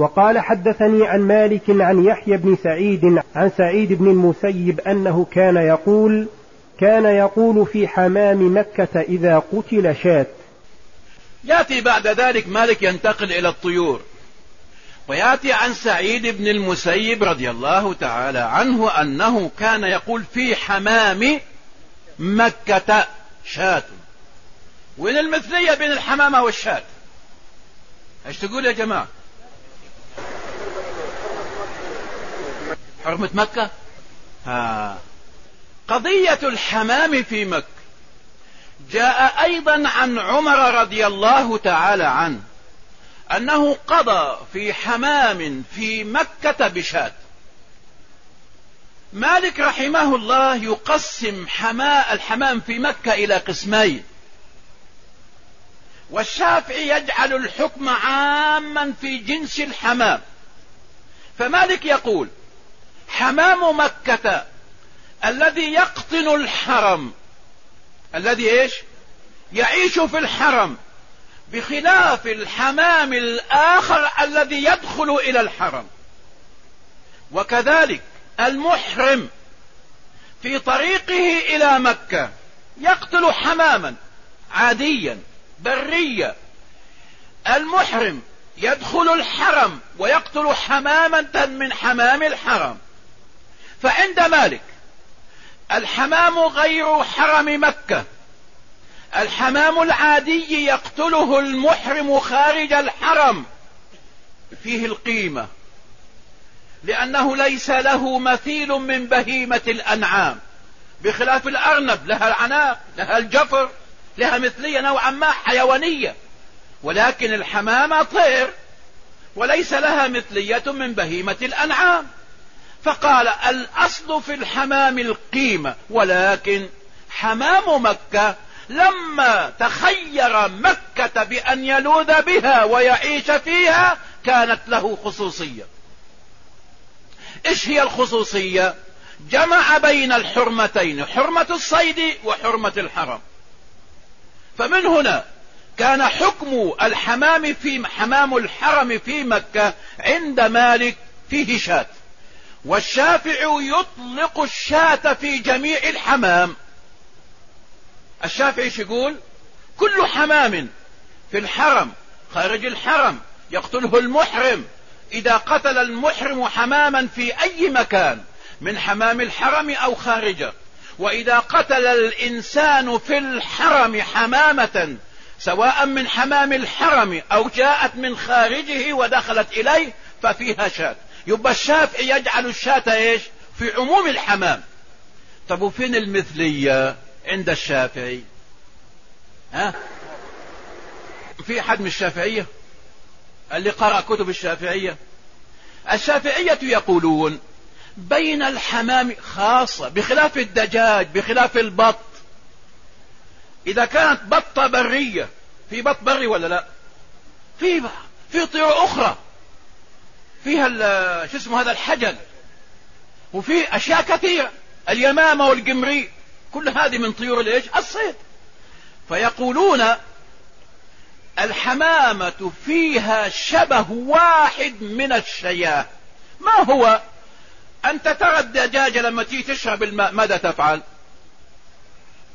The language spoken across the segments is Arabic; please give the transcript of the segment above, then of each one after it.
وقال حدثني عن مالك عن يحيى بن سعيد عن سعيد بن المسيب أنه كان يقول كان يقول في حمام مكة إذا قتل شاة. يأتي بعد ذلك مالك ينتقل إلى الطيور. ويأتي عن سعيد بن المسيب رضي الله تعالى عنه أنه كان يقول في حمام مكة شاة. وين المثلية بين الحمامة والشاة؟ إيش تقول يا جماعة؟ حرمة مكة؟ ها قضية الحمام في مكة. جاء أيضا عن عمر رضي الله تعالى عنه أنه قضى في حمام في مكة بشاة. مالك رحمه الله يقسم حماء الحمام في مكة إلى قسمين. والشافعي يجعل الحكم عاما في جنس الحمام. فمالك يقول حمام مكة الذي يقطن الحرم. الذي إيش؟ يعيش في الحرم. بخلاف الحمام الآخر الذي يدخل إلى الحرم. وكذلك المحرم في طريقه إلى مكة. يقتل حماما عاديا بريا. المحرم يدخل الحرم ويقتل حمامة من حمام الحرم. فعند مالك. الحمام غير حرم مكة. الحمام العادي يقتله المحرم خارج الحرم. فيه القيمة. لأنه ليس له مثيل من بهيمة الأنعام. بخلاف الأرنب لها العناق لها الجفر لها مثلية نوعا ما حيوانية. ولكن الحمامة طير وليس لها مثلية من بهيمة الأنعام. فقال الأصل في الحمام القيمة ولكن حمام مكة لما تخير مكة بأن يلوذ بها ويعيش فيها كانت له خصوصية. إيش هي الخصوصية؟ جمع بين الحرمتين حرمة الصيد وحرمة الحرم. فمن هنا كان حكم الحمام في حمام الحرم في مكة عند مالك فيه شاة والشافعي يطلق الشاة في جميع الحمام. الشافعي يقول؟ كل حمام في الحرم خارج الحرم يقتله المحرم. إذا قتل المحرم حماما في أي مكان من حمام الحرم أو خارجه. وإذا قتل الإنسان في الحرم حمامة سواء من حمام الحرم أو جاءت من خارجه ودخلت إليه ففيها شاة. يبقى الشافعي يجعل الشاة إيش؟ في عموم الحمام. طب وفين المثلية عند الشافعي؟ ها؟ في أحد من الشافعية؟ اللي قرأ كتب الشافعية؟ الشافعية يقولون بين الحمام خاصة بخلاف الدجاج بخلاف البط. إذا كانت بطة برية في بط بري ولا لا؟ في في طيور أخرى. فيها شو اسمه هذا الحجل. وفي أشياء كثيرة. اليمامة والقمري. كل هذه من طيور الإيش؟ الصيد. فيقولون الحمامة فيها شبه واحد من الشياه. ما هو؟ أنت ترى الدجاجة لما تيجي تشرب الماء ماذا تفعل؟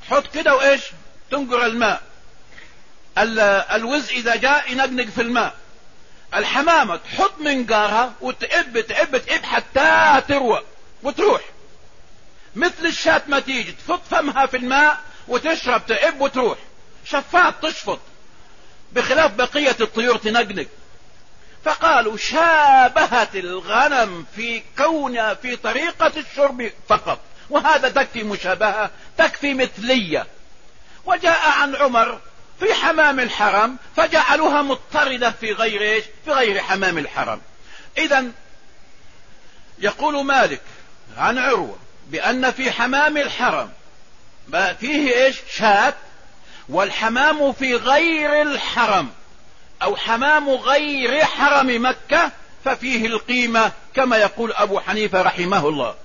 حط كده وإيش؟ تنقر الماء. الوز إذا جاء ينقنق في الماء. الحمامة تحط منقارها وتعب تعب تعب حتى تروى وتروح. مثل الشاة ما تيجي تفط فمها في الماء وتشرب تعب وتروح. شفاط تشفط بخلاف بقية الطيور تنقنق. فقالوا شابهت الغنم في كونها في طريقة الشرب فقط. وهذا تكفي مشابهة تكفي مثلية. وجاء عن عمر في حمام الحرم فجعلوها مضطردة في غير إيش؟ في غير حمام الحرم. اذا يقول مالك عن عروة بأن في حمام الحرم فيه إيش؟ شاة والحمام في غير الحرم أو حمام غير حرم مكة ففيه القيمة كما يقول أبو حنيفة رحمه الله.